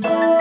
you.